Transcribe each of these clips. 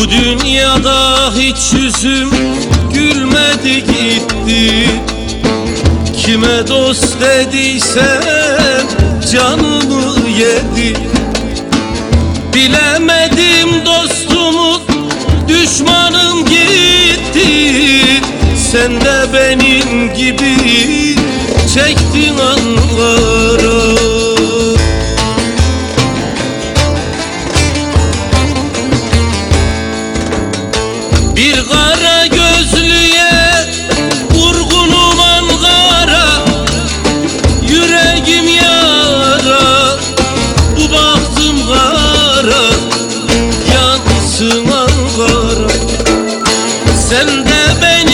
Bu dünyada hiç yüzüm gülmedi gitti. Kime dost dediysem canımı yedi. Bilemedim dostumu düşmanım gitti. Sen de benim gibi çektin anlara سندبني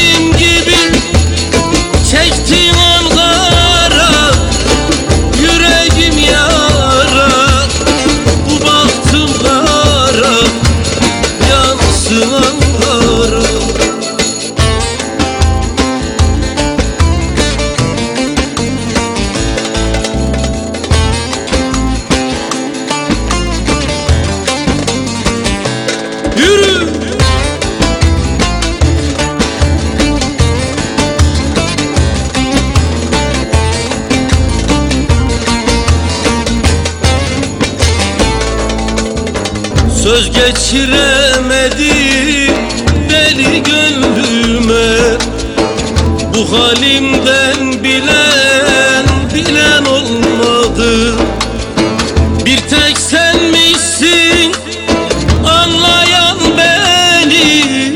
Söz geçiremedim deli gönlüme. Bu halimden bilen bilen olmadı. Bir tek sen misin? Anlayan beni.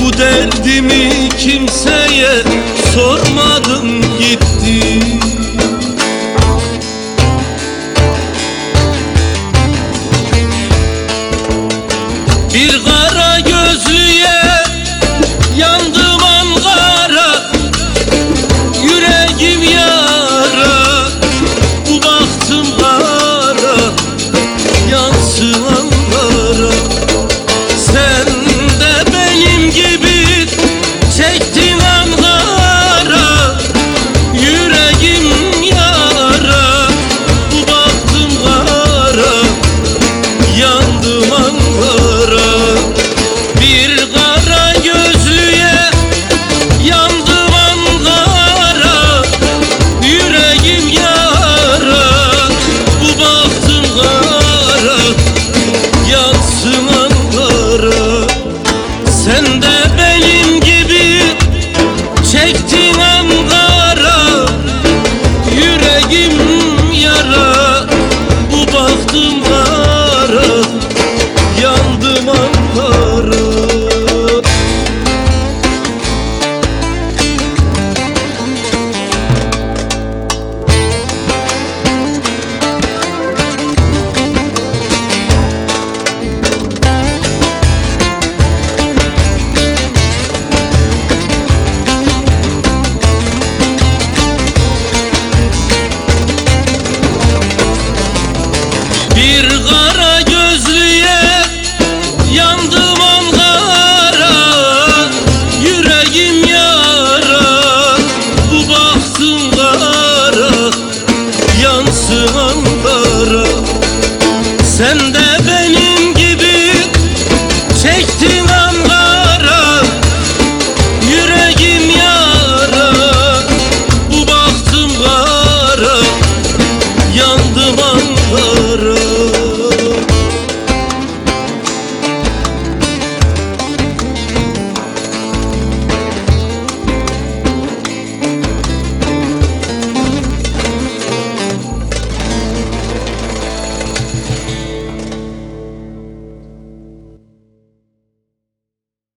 Bu derdimi kimseye sorma. belim Oh.